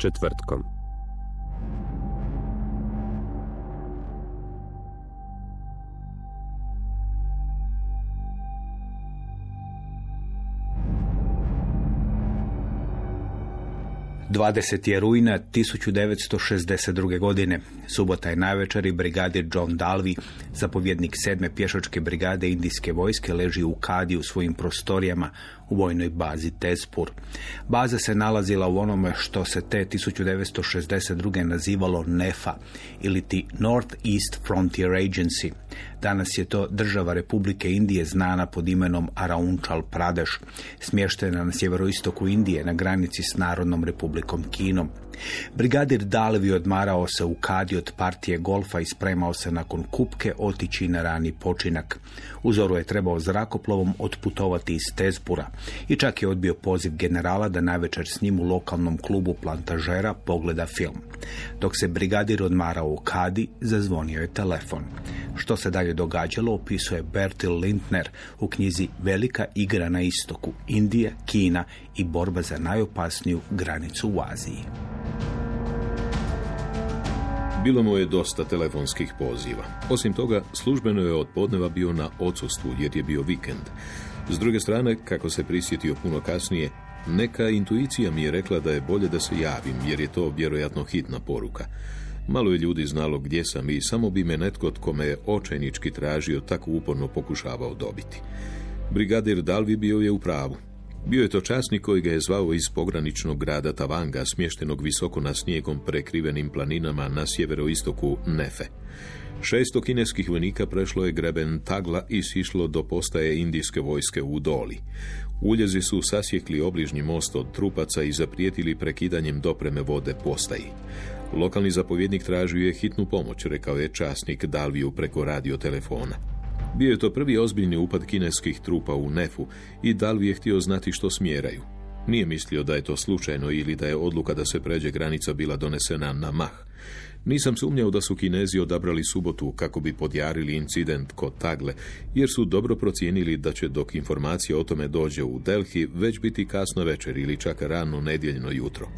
Četvrtkom. Dvadeset je rujna 1962. godine. Subota je navečer i brigadir John Dalvi, zapovjednik sedme pješačke brigade indijske vojske, leži u kadi u svojim prostorijama u vojnoj bazi Tezpur. Baza se nalazila u onome što se te 1962. nazivalo NEFA ili ti North East Frontier Agency. Danas je to država Republike Indije znana pod imenom Arunachal Pradesh, smještena na sjeveroistoku Indije na granici s Narodnom republikom Kinom. Brigadir Dalvi odmarao se u kadi od partije golfa i spremao se nakon kupke otići na rani počinak. Uzoru je trebao zrakoplovom otputovati iz Tezpura i čak je odbio poziv generala da navečer s njim u lokalnom klubu plantažera pogleda film. Dok se brigadir odmarao u kadi, zazvonio je telefon. Što se dalje događalo opisuje Bertil Lindner u knjizi Velika igra na istoku, Indija, Kina i borba za najopasniju granicu u Aziji. Bilo mu je dosta telefonskih poziva. Osim toga, službeno je od podneva bio na odsustvu jer je bio vikend. S druge strane, kako se prisjetio puno kasnije, neka intuicija mi je rekla da je bolje da se javim jer je to vjerojatno hitna poruka. Malo je ljudi znalo gdje sam i samo bi me netko tko me je očajnički tražio tako uporno pokušavao dobiti. Brigadir Dalvi bio je u pravu. Bio je to časnik koji ga je zvao iz pograničnog grada Tavanga, smještenog visoko na snijegom prekrivenim planinama na sjeveroistoku Nefe. Šesto kineskih vojnika prešlo je greben Tagla i sišlo do postaje indijske vojske u Doli. Uljezi su sasjekli obližnji most od trupaca i zaprijetili prekidanjem dopreme vode postaji. Lokalni zapovjednik tražio je hitnu pomoć, rekao je časnik Dalviju preko radiotelefona. Bio je to prvi ozbiljni upad kineskih trupa u Nefu i Dalvi je htio znati što smjeraju. Nije mislio da je to slučajno ili da je odluka da se pređe granica bila donesena na mah. Nisam sumnjao da su Kinezi odabrali subotu kako bi podjarili incident kod Tagle, jer su dobro procijenili da će dok informacija o tome dođe u Delhi već biti kasno večer ili čak rano nedjeljno jutro.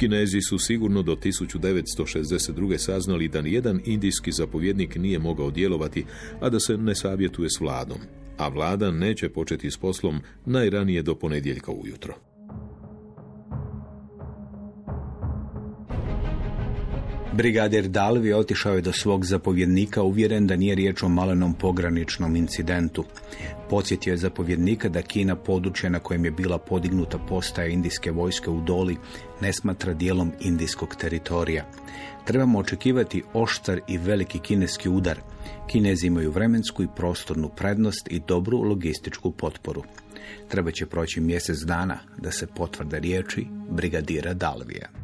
Kinezi su sigurno do 1962. saznali da nijedan indijski zapovjednik nije mogao djelovati, a da se ne savjetuje s vladom. A vlada neće početi s poslom najranije do ponedjeljka ujutro. Brigadir Dalvi otišao je do svog zapovjednika uvjeren da nije riječ o malenom pograničnom incidentu. Podsjetio je zapovjednika da Kina područje na kojem je bila podignuta postaja indijske vojske u Doli ne smatra dijelom indijskog teritorija. Trebamo očekivati oštar i veliki kineski udar. Kinezi imaju vremensku i prostornu prednost i dobru logističku potporu. Treba će proći mjesec dana da se potvrde riječi brigadira Dalvija.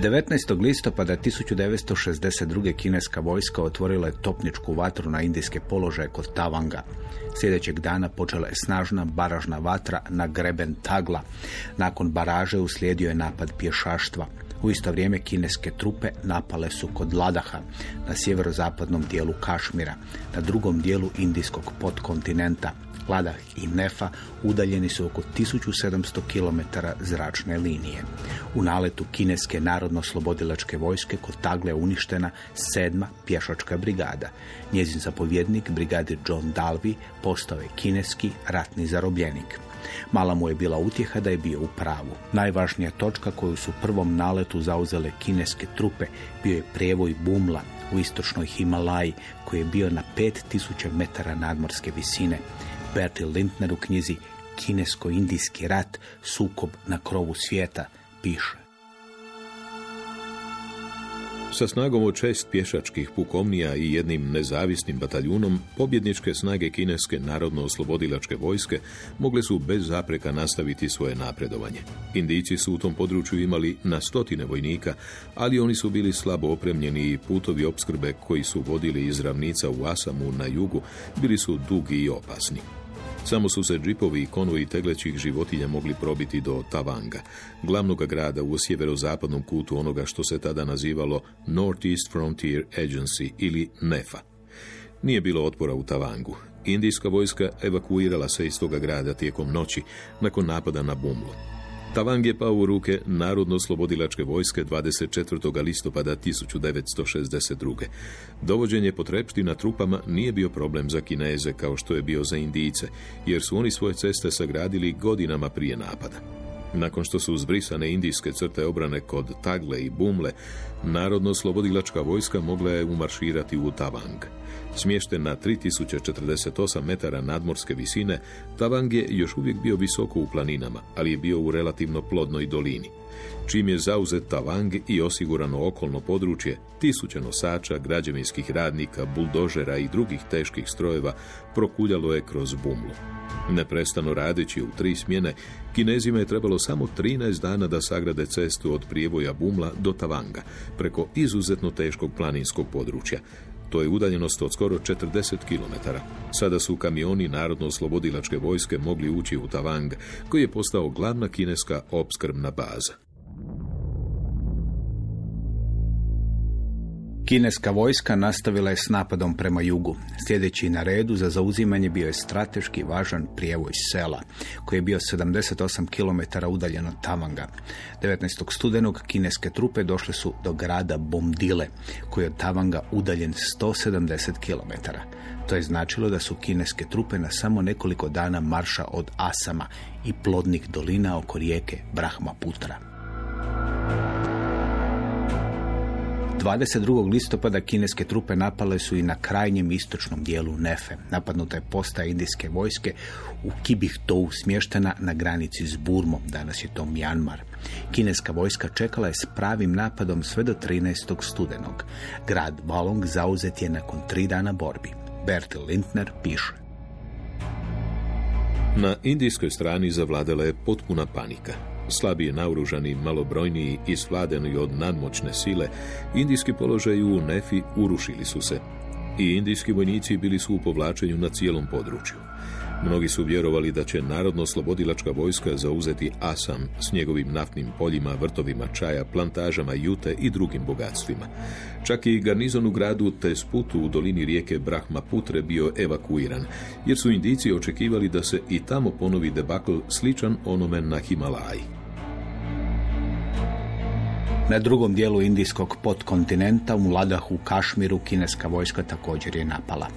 19. listopada 1962. kineska vojska otvorila je topničku vatru na indijske položaje kod Tavanga. Sljedećeg dana počela je snažna baražna vatra na greben Tagla. Nakon baraže uslijedio je napad pješaštva. U isto vrijeme kineske trupe napale su kod Ladaha, na sjeverozapadnom dijelu Kašmira, na drugom dijelu indijskog podkontinenta. Ladah i Nefa udaljeni su oko 1700 km zračne linije. U naletu kineske narodno-slobodilačke vojske kod Tagle je uništena sedma pješačka brigada. Njezin zapovjednik, brigadir John Dalby, postao je kineski ratni zarobljenik. Mala mu je bila utjeha da je bio u pravu. Najvažnija točka koju su prvom naletu zauzele kineske trupe bio je prijevoj Bumla u istočnoj Himalaji koji je bio na 5000 metara nadmorske visine. Bertil Lindner u knjizi Kinesko-indijski rat, sukob na krovu svijeta, piše. Sa snagom od šest pješačkih pukovnija i jednim nezavisnim bataljunom, pobjedničke snage kineske narodno-oslobodilačke vojske mogle su bez zapreka nastaviti svoje napredovanje. Indijci su u tom području imali na stotine vojnika, ali oni su bili slabo opremljeni i putovi opskrbe koji su vodili iz ravnica u Asamu na jugu bili su dugi i opasni. Samo su se džipovi i konvoji teglećih životinja mogli probiti do Tavanga, glavnog grada u sjeverozapadnom kutu onoga što se tada nazivalo Northeast Frontier Agency ili NEFA. Nije bilo otpora u Tavangu. Indijska vojska evakuirala se iz toga grada tijekom noći nakon napada na Bumlu. Tavang je pao u ruke Narodno-slobodilačke vojske 24. listopada 1962. Dovođenje potrepština trupama nije bio problem za Kineze kao što je bio za Indijce, jer su oni svoje ceste sagradili godinama prije napada. Nakon što su uzbrisane indijske crte obrane kod Tagle i Bumle, Narodno-slobodilačka vojska mogla je umarširati u Tavang. Smješten na 3048 metara nadmorske visine, Tavang je još uvijek bio visoko u planinama, ali je bio u relativno plodnoj dolini. Čim je zauzet Tavang i osigurano okolno područje, tisuće nosača, građevinskih radnika, buldožera i drugih teških strojeva prokuljalo je kroz bumlu. Neprestano radeći u tri smjene, Kinezima je trebalo samo 13 dana da sagrade cestu od prijevoja Bumla do Tavanga, preko izuzetno teškog planinskog područja, to je udaljenost od skoro 40 km. Sada su kamioni Narodno-oslobodilačke vojske mogli ući u Tavang, koji je postao glavna kineska opskrbna baza. Kineska vojska nastavila je s napadom prema jugu. Sljedeći na redu za zauzimanje bio je strateški važan prijevoj sela, koji je bio 78 km udaljen od Tavanga. 19. studenog kineske trupe došle su do grada Bomdile, koji je od Tavanga udaljen 170 km. To je značilo da su kineske trupe na samo nekoliko dana marša od Asama i plodnih dolina oko rijeke Brahmaputra. 22. listopada kineske trupe napale su i na krajnjem istočnom dijelu Nefe. Napadnuta je postaja indijske vojske u Kibihtou smještena na granici s Burmom, danas je to Mjanmar. Kineska vojska čekala je s pravim napadom sve do 13. studenog. Grad Balong zauzet je nakon tri dana borbi. Bertil Lindner piše. Na indijskoj strani zavladala je potpuna panika slabije naoružani, malobrojniji i svladeni od nadmoćne sile, indijski položaj u Nefi urušili su se i indijski vojnici bili su u povlačenju na cijelom području. Mnogi su vjerovali da će narodno-slobodilačka vojska zauzeti Asam s njegovim naftnim poljima, vrtovima čaja, plantažama jute i drugim bogatstvima. Čak i garnizon u gradu Tesputu u dolini rijeke Brahmaputre bio evakuiran, jer su indici očekivali da se i tamo ponovi debakl sličan onome na Himalaji. Na drugom dijelu indijskog podkontinenta, u Ladahu, Kašmiru, kineska vojska također je napala.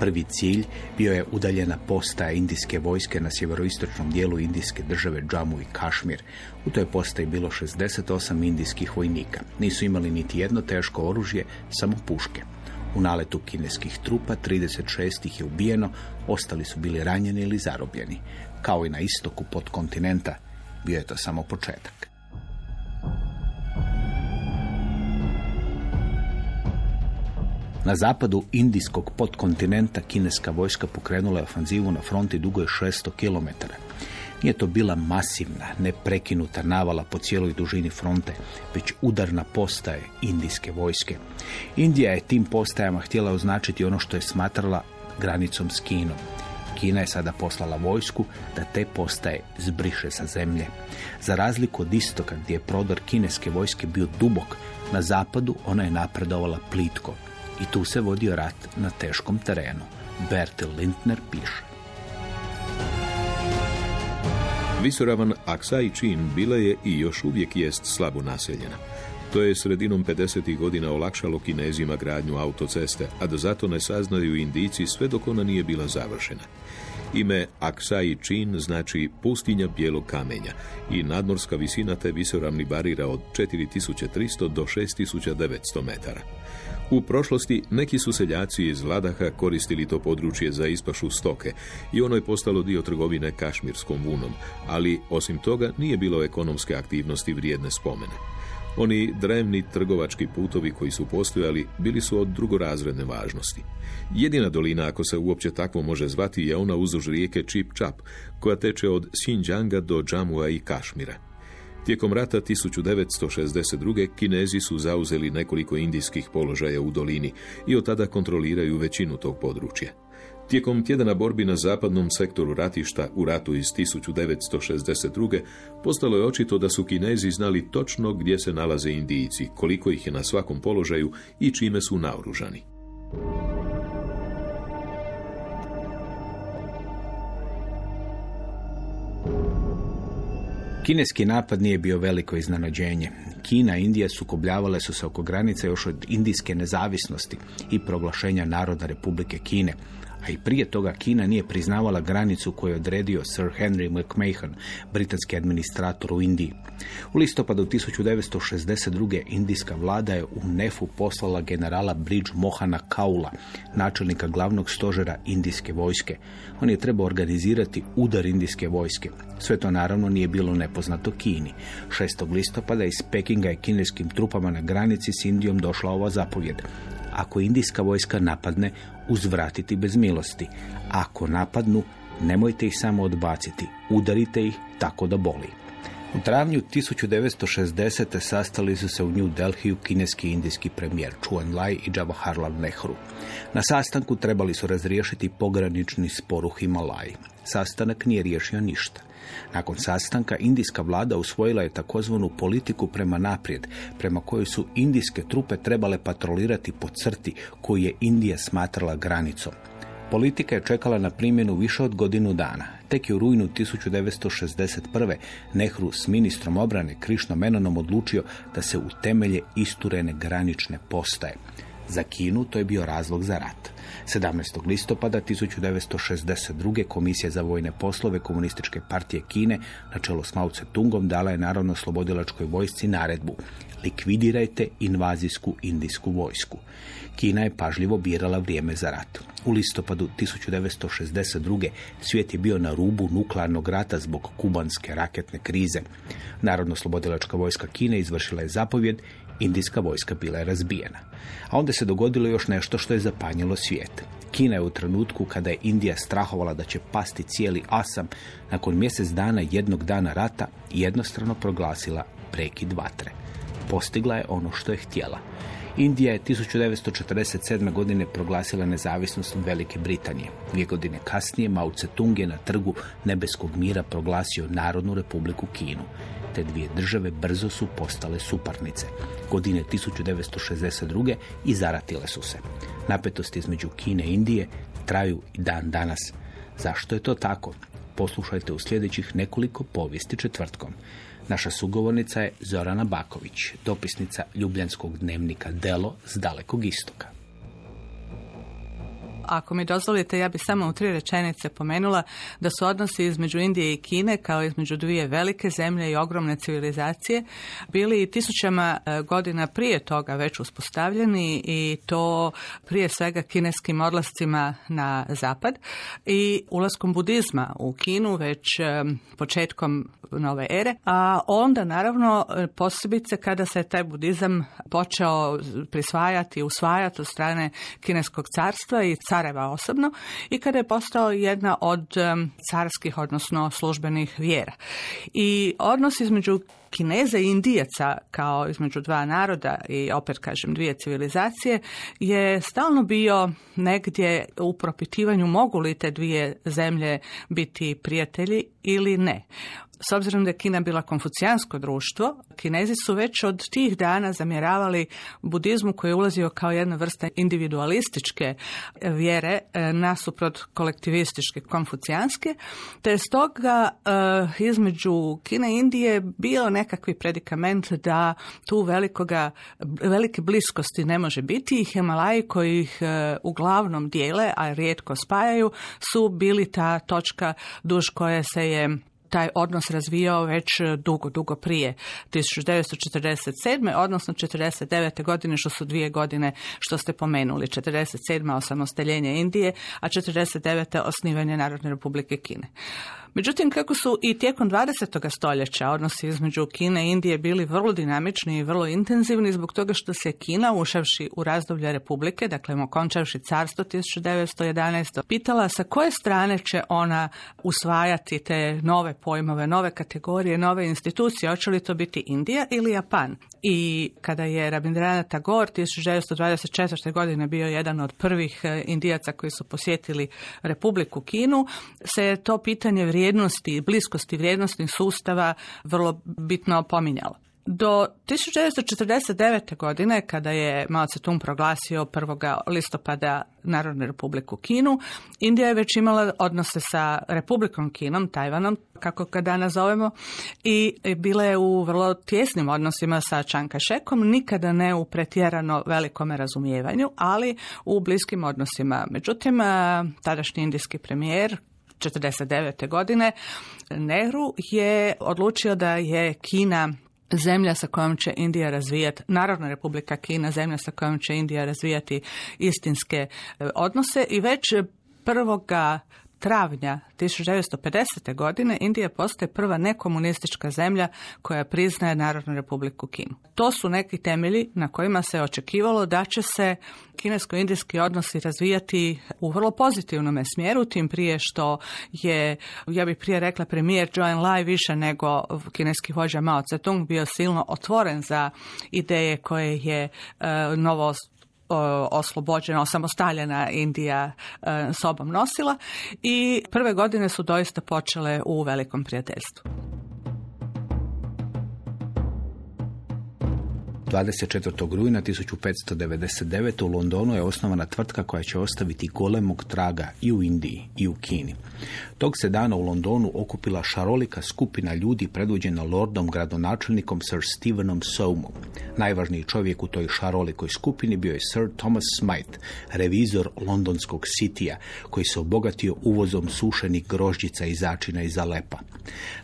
Prvi cilj bio je udaljena postaja indijske vojske na sjeveroistočnom dijelu indijske države Džamu i Kašmir. U toj postaji bilo 68 indijskih vojnika. Nisu imali niti jedno teško oružje, samo puške. U naletu kineskih trupa 36 ih je ubijeno, ostali su bili ranjeni ili zarobljeni. Kao i na istoku podkontinenta, bio je to samo početak. Na zapadu indijskog podkontinenta kineska vojska pokrenula je ofanzivu na fronti dugoj 600 km. Nije to bila masivna, neprekinuta navala po cijeloj dužini fronte, već udarna postaje indijske vojske. Indija je tim postajama htjela označiti ono što je smatrala granicom s Kinom. Kina je sada poslala vojsku da te postaje zbriše sa zemlje. Za razliku od istoka gdje je prodor kineske vojske bio dubok, na zapadu ona je napredovala plitko, i tu se vodio rat na teškom terenu. Bertil Lindner piše. Visoravan Aksai Chin bila je i još uvijek jest slabo naseljena. To je sredinom 50. godina olakšalo kinezima gradnju autoceste, a da zato ne saznaju indici sve dok ona nije bila završena. Ime Aksai Chin znači pustinja bijelog kamenja i nadmorska visina te visoravni barira od 4300 do 6900 metara. U prošlosti neki su seljaci iz Ladaha koristili to područje za ispašu stoke i ono je postalo dio trgovine kašmirskom vunom, ali osim toga nije bilo ekonomske aktivnosti vrijedne spomene. Oni drevni trgovački putovi koji su postojali bili su od drugorazredne važnosti. Jedina dolina, ako se uopće takvo može zvati, je ona uzduž rijeke Čip Čap, koja teče od Xinjianga do Džamua i Kašmira. Tijekom rata 1962. Kinezi su zauzeli nekoliko indijskih položaja u dolini i od tada kontroliraju većinu tog područja. Tijekom tjedana borbi na zapadnom sektoru ratišta u ratu iz 1962. postalo je očito da su Kinezi znali točno gdje se nalaze Indijci, koliko ih je na svakom položaju i čime su naoružani. Kineski napad nije bio veliko iznenađenje. Kina i Indija sukobljavale su se oko granice još od indijske nezavisnosti i proglašenja Naroda Republike Kine, a i prije toga Kina nije priznavala granicu koju je odredio Sir Henry McMahon, britanski administrator u Indiji. U listopadu 1962. indijska vlada je u Nefu poslala generala Bridge Mohana Kaula, načelnika glavnog stožera indijske vojske. On je trebao organizirati udar indijske vojske. Sve to naravno nije bilo nepoznato Kini. 6. listopada iz Pekinga je kineskim trupama na granici s Indijom došla ova zapovjed ako indijska vojska napadne, uzvratiti bez milosti. Ako napadnu, nemojte ih samo odbaciti, udarite ih tako da boli. U travnju 1960. sastali su se u New Delhiju kineski i indijski premijer Chu Enlai i Jawaharlal Nehru. Na sastanku trebali su razriješiti pogranični spor u Himalaji. Sastanak nije riješio ništa. Nakon sastanka indijska vlada usvojila je takozvanu politiku prema naprijed, prema kojoj su indijske trupe trebale patrolirati po crti koju je Indija smatrala granicom. Politika je čekala na primjenu više od godinu dana. Tek je u rujnu 1961. Nehru s ministrom obrane Krišno Menonom odlučio da se u temelje isturene granične postaje. Za Kinu to je bio razlog za rat. 17. listopada 1962. Komisija za vojne poslove Komunističke partije Kine na čelo s Mao Tse-tungom dala je Narodno slobodilačkoj vojsci naredbu likvidirajte invazijsku indijsku vojsku. Kina je pažljivo birala vrijeme za rat. U listopadu 1962. svijet je bio na rubu nuklearnog rata zbog kubanske raketne krize. Narodno slobodilačka vojska Kine izvršila je zapovjed Indijska vojska bila je razbijena. A onda se dogodilo još nešto što je zapanjilo svijet. Kina je u trenutku kada je Indija strahovala da će pasti cijeli Asam, nakon mjesec dana jednog dana rata jednostrano proglasila prekid vatre. Postigla je ono što je htjela. Indija je 1947. godine proglasila nezavisnost od Velike Britanije. Dvije godine kasnije Mao Tse-tung je na trgu Nebeskog mira proglasio Narodnu republiku Kinu te dvije države brzo su postale suparnice. Godine 1962. i zaratile su se. Napetosti između Kine i Indije traju i dan danas. Zašto je to tako? Poslušajte u sljedećih nekoliko povijesti četvrtkom. Naša sugovornica je Zorana Baković, dopisnica Ljubljanskog dnevnika Delo s dalekog istoka. Ako mi dozvolite, ja bi samo u tri rečenice pomenula da su odnosi između Indije i Kine, kao između dvije velike zemlje i ogromne civilizacije, bili tisućama e, godina prije toga već uspostavljeni i to prije svega kineskim odlascima na zapad. I ulaskom budizma u Kinu već e, početkom nove ere, a onda naravno e, posebice kada se taj budizam počeo prisvajati, usvajati od strane kineskog carstva i careva osobno i kada je postao jedna od carskih, odnosno službenih vjera. I odnos između Kineza i Indijaca kao između dva naroda i opet kažem dvije civilizacije je stalno bio negdje u propitivanju mogu li te dvije zemlje biti prijatelji ili ne. S obzirom da je Kina bila konfucijansko društvo, Kinezi su već od tih dana zamjeravali budizmu koji je ulazio kao jedna vrsta individualističke vjere e, nasuprot kolektivističke konfucijanske, te je stoga e, između Kine i Indije bio nekakvi predikament da tu velikoga, velike bliskosti ne može biti i Himalaji koji ih e, uglavnom dijele, a rijetko spajaju, su bili ta točka duž koje se je taj odnos razvijao već dugo, dugo prije 1947. odnosno 49. godine, što su dvije godine što ste pomenuli. 47. osamostaljenje Indije, a 49. osnivanje Narodne republike Kine. Međutim, kako su i tijekom 20. stoljeća odnosi između Kine i Indije bili vrlo dinamični i vrlo intenzivni zbog toga što se Kina, ušavši u razdoblje Republike, dakle okončavši carstvo 1911. pitala sa koje strane će ona usvajati te nove pojmove, nove kategorije, nove institucije, hoće li to biti Indija ili Japan. I kada je Rabindranath Tagore 1924. godine bio jedan od prvih eh, indijaca koji su posjetili Republiku Kinu, se to pitanje vrijednosti i bliskosti vrijednostnih sustava vrlo bitno pominjalo. Do 1949. godine, kada je Mao Tse-tung proglasio 1. listopada Narodnu republiku Kinu, Indija je već imala odnose sa Republikom Kinom, Tajvanom, kako ga danas zovemo, i bila je u vrlo tjesnim odnosima sa Čanka Šekom, nikada ne u pretjerano velikome razumijevanju, ali u bliskim odnosima. Međutim, tadašnji indijski premijer 49. godine Nehru je odlučio da je Kina zemlja sa kojom će Indija razvijati, Narodna republika Kina, zemlja sa kojom će Indija razvijati istinske e, odnose i već prvoga travnja 1950. godine Indija postaje prva nekomunistička zemlja koja priznaje Narodnu republiku Kinu. To su neki temelji na kojima se očekivalo da će se kinesko-indijski odnosi razvijati u vrlo pozitivnom smjeru, tim prije što je, ja bih prije rekla, premijer Joan Lai više nego kineski vođa Mao Tse-tung bio silno otvoren za ideje koje je e, novo oslobođena, osamostaljena Indija e, sobom nosila i prve godine su doista počele u velikom prijateljstvu. 24. rujna 1599. u Londonu je osnovana tvrtka koja će ostaviti golemog traga i u Indiji i u Kini. Tog se dana u Londonu okupila šarolika skupina ljudi predvođena lordom gradonačelnikom Sir Stephenom Soamom. Najvažniji čovjek u toj šarolikoj skupini bio je Sir Thomas Smythe, revizor londonskog sitija, koji se obogatio uvozom sušenih grožđica i začina iz Alepa.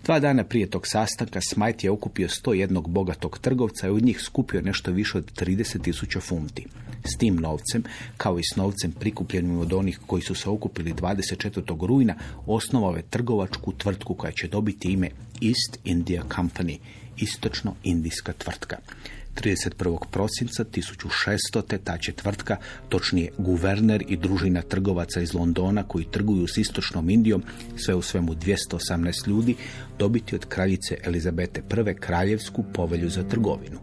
Dva dana prije tog sastanka Smythe je okupio 101 bogatog trgovca i od njih skupio nešto više od 30.000 funti. S tim novcem, kao i s novcem prikupljenim od onih koji su se okupili 24. rujna, osnovao je trgovačku tvrtku koja će dobiti ime East India Company, istočno-indijska tvrtka. 31. prosinca 1600. ta će tvrtka, točnije guverner i družina trgovaca iz Londona koji trguju s istočnom Indijom, sve u svemu 218 ljudi, dobiti od kraljice Elizabete I. kraljevsku povelju za trgovinu.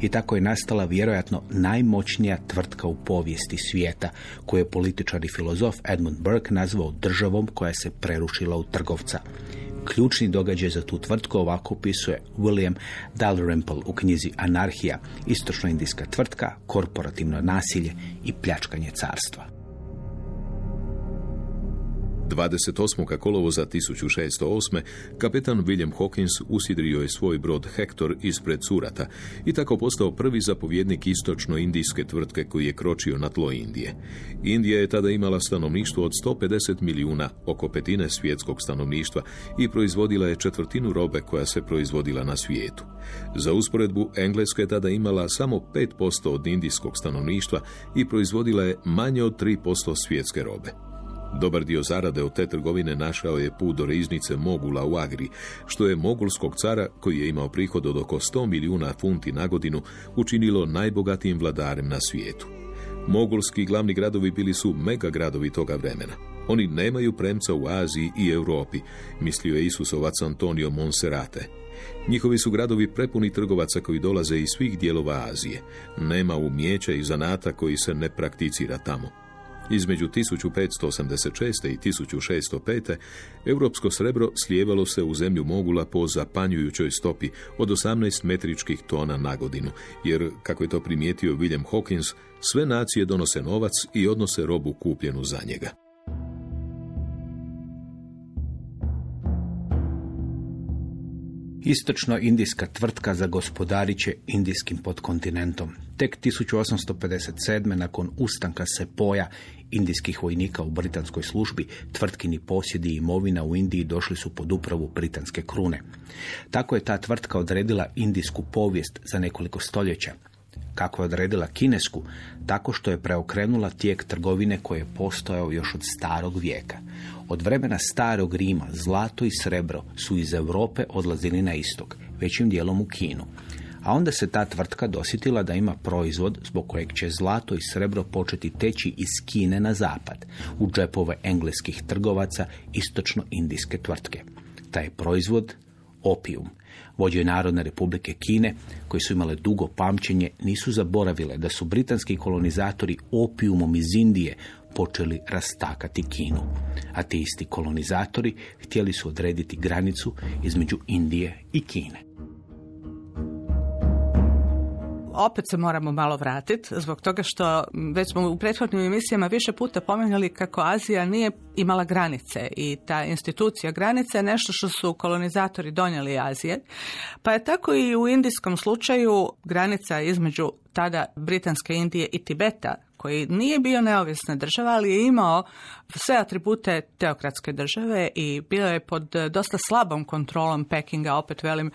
I tako je nastala vjerojatno najmoćnija tvrtka u povijesti svijeta, koju je političar i filozof Edmund Burke nazvao državom koja se prerušila u trgovca. Ključni događaj za tu tvrtku ovako opisuje William Dalrymple u knjizi Anarhija, istočno-indijska tvrtka, korporativno nasilje i pljačkanje carstva. 28. kolovoza 1608. kapetan William Hawkins usidrio je svoj brod Hector ispred Surata i tako postao prvi zapovjednik istočno-indijske tvrtke koji je kročio na tlo Indije. Indija je tada imala stanovništvo od 150 milijuna, oko petine svjetskog stanovništva i proizvodila je četvrtinu robe koja se proizvodila na svijetu. Za usporedbu, Engleska je tada imala samo 5% od indijskog stanovništva i proizvodila je manje od 3% svjetske robe. Dobar dio zarade od te trgovine našao je put do riznice Mogula u Agri, što je mogulskog cara, koji je imao prihod od oko 100 milijuna funti na godinu, učinilo najbogatijim vladarem na svijetu. Mogulski glavni gradovi bili su mega gradovi toga vremena. Oni nemaju premca u Aziji i Europi, mislio je Isusovac Antonio Monserrate. Njihovi su gradovi prepuni trgovaca koji dolaze iz svih dijelova Azije. Nema umijeća i zanata koji se ne prakticira tamo. Između 1586. i 1605. europsko srebro slijevalo se u zemlju Mogula po zapanjujućoj stopi od 18 metričkih tona na godinu, jer, kako je to primijetio William Hawkins, sve nacije donose novac i odnose robu kupljenu za njega. Istočno-indijska tvrtka za gospodariće indijskim podkontinentom. Tek 1857. nakon ustanka Sepoja indijskih vojnika u britanskoj službi, tvrtkini posjedi i imovina u Indiji došli su pod upravu britanske krune. Tako je ta tvrtka odredila indijsku povijest za nekoliko stoljeća. Kako je odredila kinesku, tako što je preokrenula tijek trgovine koji je postojao još od starog vijeka. Od vremena starog Rima zlato i srebro su iz Europe odlazili na istok, većim dijelom u Kinu. A onda se ta tvrtka dosjetila da ima proizvod zbog kojeg će zlato i srebro početi teći iz Kine na zapad, u džepove engleskih trgovaca istočno-indijske tvrtke. Taj proizvod opijum. Vođe Narodne republike Kine, koji su imale dugo pamćenje, nisu zaboravile da su britanski kolonizatori opijumom iz Indije počeli rastakati Kinu. A ti isti kolonizatori htjeli su odrediti granicu između Indije i Kine. Opet se moramo malo vratiti zbog toga što već smo u prethodnim emisijama više puta pomenuli kako Azija nije imala granice i ta institucija granice je nešto što su kolonizatori donijeli Azije. Pa je tako i u indijskom slučaju granica između tada Britanske Indije i Tibeta koji nije bio neovisna država, ali je imao sve atribute teokratske države i bio je pod dosta slabom kontrolom Pekinga, opet velim,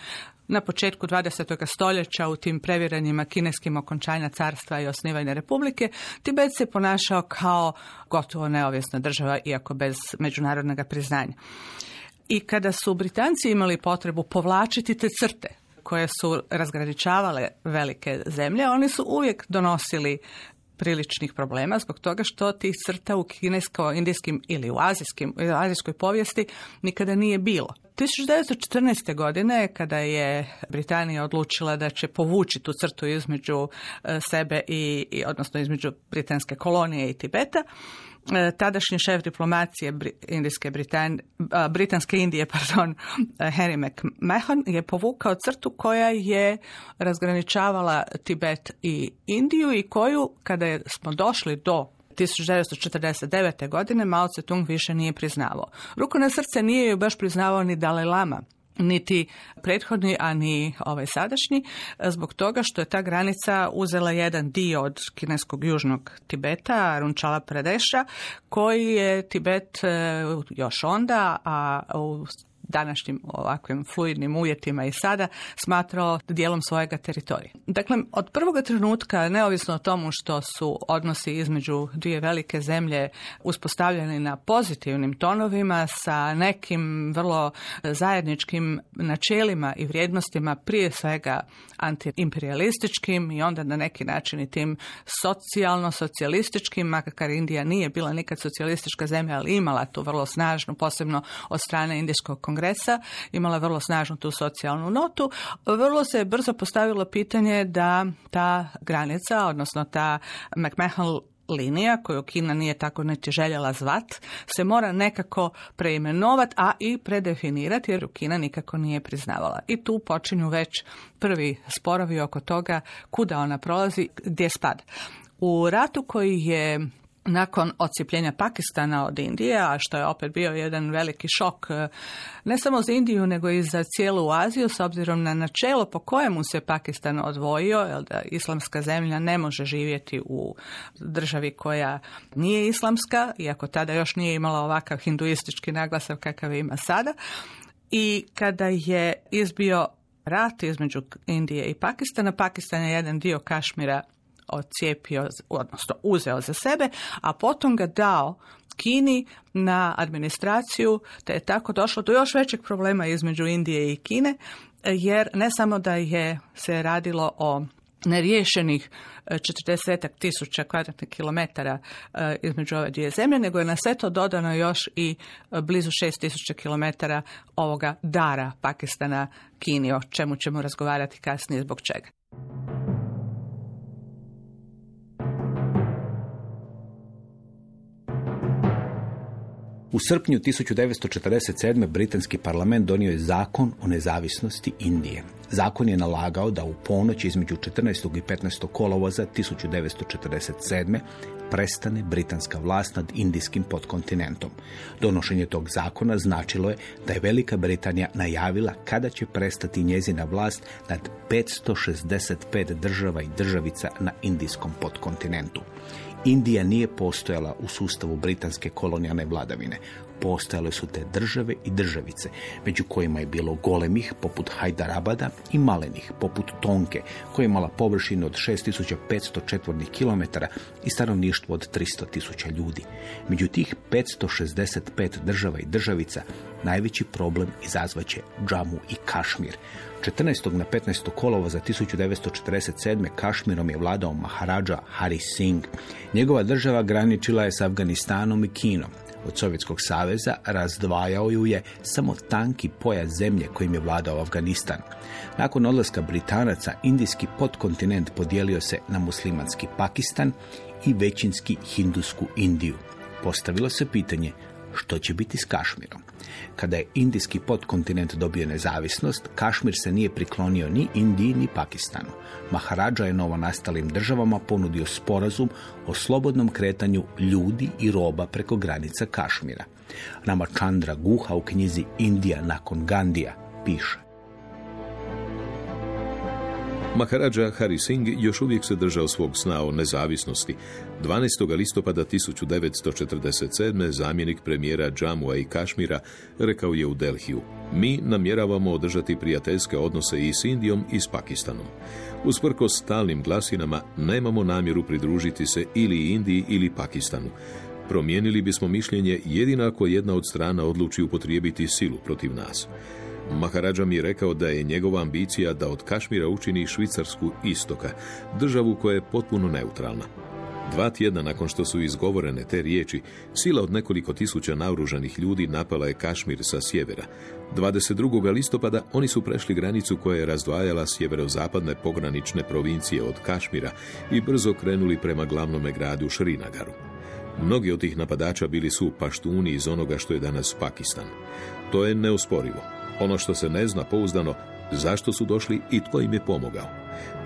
na početku 20. stoljeća u tim prevjerenjima kineskim okončanja carstva i osnivanja republike, Tibet se ponašao kao gotovo neovisna država, iako bez međunarodnog priznanja. I kada su Britanci imali potrebu povlačiti te crte koje su razgraničavale velike zemlje, oni su uvijek donosili priličnih problema zbog toga što tih crta u kinesko-indijskim ili u, azijskim, u azijskoj povijesti nikada nije bilo. 1914. godine, kada je Britanija odlučila da će povući tu crtu između e, sebe i, odnosno između britanske kolonije i Tibeta, tadašnji šef diplomacije Indijske Britan, Britanske Indije, pardon, Henry McMahon je povukao crtu koja je razgraničavala Tibet i Indiju i koju, kada smo došli do 1949. godine Mao Tse-tung više nije priznavao. Ruku na srce nije ju baš priznavao ni Dalai Lama, niti prethodni, a ni ovaj sadašnji, zbog toga što je ta granica uzela jedan dio od kineskog južnog Tibeta, Runčala Pradeša, koji je Tibet e, još onda, a u današnjim ovakvim fluidnim uvjetima i sada smatrao dijelom svojega teritorija. Dakle, od prvoga trenutka, neovisno o tomu što su odnosi između dvije velike zemlje uspostavljeni na pozitivnim tonovima sa nekim vrlo zajedničkim načelima i vrijednostima, prije svega antiimperialističkim i onda na neki način i tim socijalno-socijalističkim, makar Indija nije bila nikad socijalistička zemlja, ali imala tu vrlo snažnu, posebno od strane Indijskog kongresa, imala vrlo snažnu tu socijalnu notu, vrlo se brzo postavilo pitanje da ta granica, odnosno ta McMahon linija koju Kina nije tako niti željela zvat, se mora nekako preimenovat, a i predefinirati jer Kina nikako nije priznavala. I tu počinju već prvi sporovi oko toga kuda ona prolazi, gdje spada. U ratu koji je nakon ocijepljenja Pakistana od Indije, a što je opet bio jedan veliki šok e, ne samo za Indiju nego i za cijelu Aziju s obzirom na načelo po kojemu se Pakistan odvojio, jer da islamska zemlja ne može živjeti u državi koja nije islamska, iako tada još nije imala ovakav hinduistički naglasak kakav ima sada. I kada je izbio rat između Indije i Pakistana, Pakistan je jedan dio Kašmira odcijepio, odnosno uzeo za sebe, a potom ga dao Kini na administraciju, te je tako došlo do još većeg problema između Indije i Kine, jer ne samo da je se radilo o neriješenih 40 tisuća kvadratnih kilometara e, između ove dvije zemlje, nego je na sve to dodano još i blizu 6 tisuća kilometara ovoga dara Pakistana Kini, o čemu ćemo razgovarati kasnije zbog čega. U srpnju 1947. britanski parlament donio je zakon o nezavisnosti Indije. Zakon je nalagao da u ponoć između 14. i 15. kolovoza 1947. prestane britanska vlast nad indijskim podkontinentom. Donošenje tog zakona značilo je da je Velika Britanija najavila kada će prestati njezina vlast nad 565 država i državica na indijskom podkontinentu. Indija nije postojala u sustavu britanske kolonijalne vladavine. Postojale su te države i državice, među kojima je bilo golemih poput Hajdarabada i malenih poput Tonke, koja je imala površinu od 6500 četvornih kilometara i stanovništvo od 300.000 ljudi. Među tih 565 država i državica najveći problem izazvaće Džamu i Kašmir. 14. na 15. kolova za 1947. Kašmirom je vladao Maharađa Hari Singh. Njegova država graničila je s Afganistanom i Kinom. Od Sovjetskog saveza razdvajao ju je samo tanki pojas zemlje kojim je vladao Afganistan. Nakon odlaska Britanaca, indijski podkontinent podijelio se na muslimanski Pakistan i većinski hindusku Indiju. Postavilo se pitanje što će biti s Kašmirom. Kada je indijski podkontinent dobio nezavisnost, Kašmir se nije priklonio ni Indiji ni Pakistanu. Maharađa je novo nastalim državama ponudio sporazum o slobodnom kretanju ljudi i roba preko granica Kašmira. Ramachandra Guha u knjizi Indija nakon Gandija piše. Maharađa Hari Singh još uvijek se držao svog sna o nezavisnosti. 12. listopada 1947. zamjenik premijera Džamua i Kašmira rekao je u Delhiju Mi namjeravamo održati prijateljske odnose i s Indijom i s Pakistanom. Usprkos stalnim glasinama nemamo namjeru pridružiti se ili Indiji ili Pakistanu. Promijenili bismo mišljenje jedino ako jedna od strana odluči upotrijebiti silu protiv nas. Maharađa mi je rekao da je njegova ambicija da od Kašmira učini Švicarsku istoka, državu koja je potpuno neutralna. Dva tjedna nakon što su izgovorene te riječi, sila od nekoliko tisuća naoružanih ljudi napala je Kašmir sa sjevera. 22. listopada oni su prešli granicu koja je razdvajala sjeverozapadne pogranične provincije od Kašmira i brzo krenuli prema glavnome gradu Šrinagaru. Mnogi od tih napadača bili su paštuni iz onoga što je danas Pakistan. To je neusporivo. Ono što se ne zna pouzdano, zašto su došli i tko im je pomogao.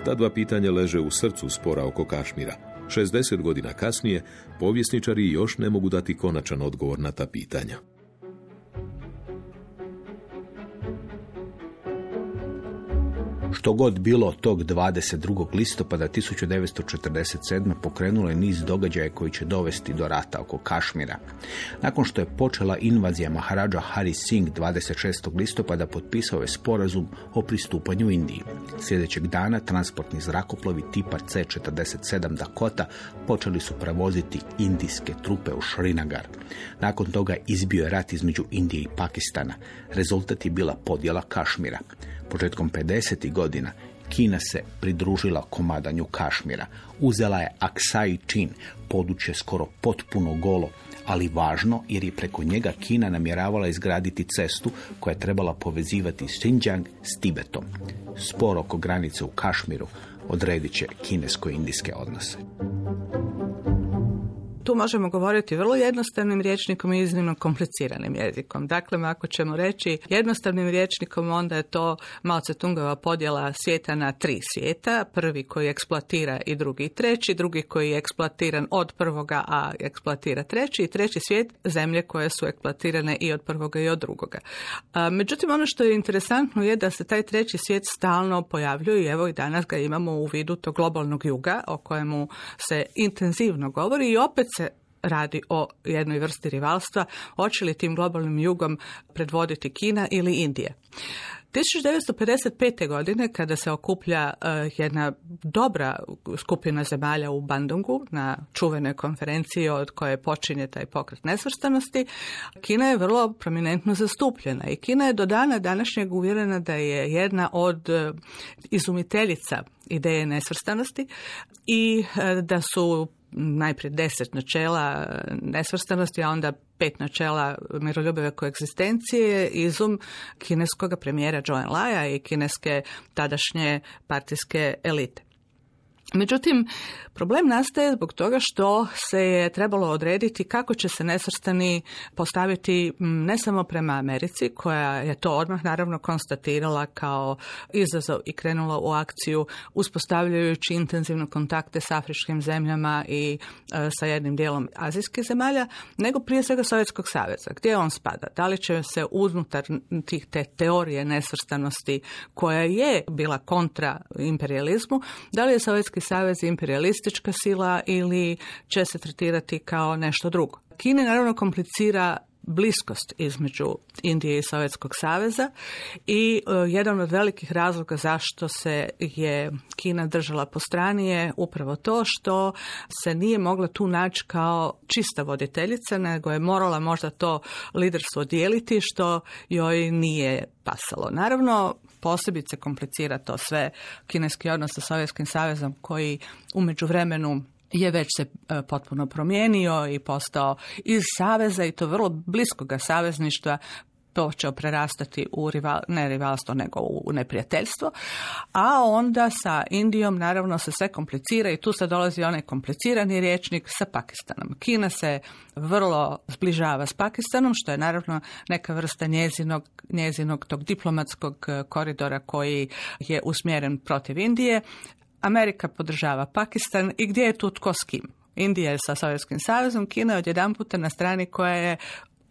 Ta dva pitanja leže u srcu spora oko Kašmira. 60 godina kasnije, povjesničari još ne mogu dati konačan odgovor na ta pitanja. Što god bilo tog 22. listopada 1947. pokrenulo je niz događaja koji će dovesti do rata oko Kašmira. Nakon što je počela invazija Maharađa Hari Singh 26. listopada potpisao je sporazum o pristupanju Indiji. Sljedećeg dana transportni zrakoplovi tipa C-47 Dakota počeli su prevoziti indijske trupe u Srinagar. Nakon toga izbio je rat između Indije i Pakistana. Rezultat je bila podjela Kašmira. Početkom 50. godina Kina se pridružila komadanju Kašmira. Uzela je Aksai Chin, područje skoro potpuno golo, ali važno jer je preko njega Kina namjeravala izgraditi cestu koja je trebala povezivati Xinjiang s Tibetom. Spor oko granice u Kašmiru odredit će kinesko-indijske odnose tu možemo govoriti vrlo jednostavnim rječnikom i iznimno kompliciranim jezikom. Dakle, ako ćemo reći jednostavnim rječnikom, onda je to Mao Tse-tungova podjela svijeta na tri svijeta. Prvi koji eksploatira i drugi i treći, drugi koji je eksploatiran od prvoga, a eksploatira treći i treći svijet zemlje koje su eksploatirane i od prvoga i od drugoga. međutim, ono što je interesantno je da se taj treći svijet stalno pojavljuje i evo i danas ga imamo u vidu tog globalnog juga o kojemu se intenzivno govori i opet radi o jednoj vrsti rivalstva, hoće li tim globalnim jugom predvoditi Kina ili Indija. 1955. godine, kada se okuplja eh, jedna dobra skupina zemalja u Bandungu na čuvenoj konferenciji od koje počinje taj pokret nesvrstanosti, Kina je vrlo prominentno zastupljena i Kina je do dana današnjeg uvjerena da je jedna od eh, izumiteljica ideje nesvrstanosti i eh, da su najprije deset načela nesvrstanosti, a onda pet načela miroljubive koegzistencije izum kineskog premijera Joan Laja i kineske tadašnje partijske elite. Međutim, problem nastaje zbog toga što se je trebalo odrediti kako će se nesvrstani postaviti ne samo prema Americi, koja je to odmah naravno konstatirala kao izazov i krenula u akciju uspostavljajući intenzivno kontakte s afričkim zemljama i e, sa jednim dijelom azijskih zemalja, nego prije svega Sovjetskog saveza. Gdje on spada? Da li će se unutar tih te teorije nesvrstanosti koja je bila kontra imperializmu, da li je Sovjetski savez imperialistička sila ili će se tretirati kao nešto drugo. Kina naravno komplicira bliskost između Indije i Sovjetskog saveza i e, jedan od velikih razloga zašto se je Kina držala po strani je upravo to što se nije mogla tu naći kao čista voditeljica, nego je morala možda to liderstvo dijeliti što joj nije pasalo. Naravno, posebice komplicira to sve kineski odnos sa Sovjetskim savezom koji u međuvremenu je već se e, potpuno promijenio i postao iz saveza i to vrlo bliskoga savezništva počeo prerastati u rival, ne rivalstvo nego u neprijateljstvo, a onda sa Indijom naravno se sve komplicira i tu se dolazi onaj komplicirani riječnik sa Pakistanom. Kina se vrlo zbližava s Pakistanom, što je naravno neka vrsta njezinog, njezinog tog diplomatskog koridora koji je usmjeren protiv Indije. Amerika podržava Pakistan i gdje je tu tko s kim? Indija je sa Sovjetskim savezom, Kina je odjedan puta na strani koja je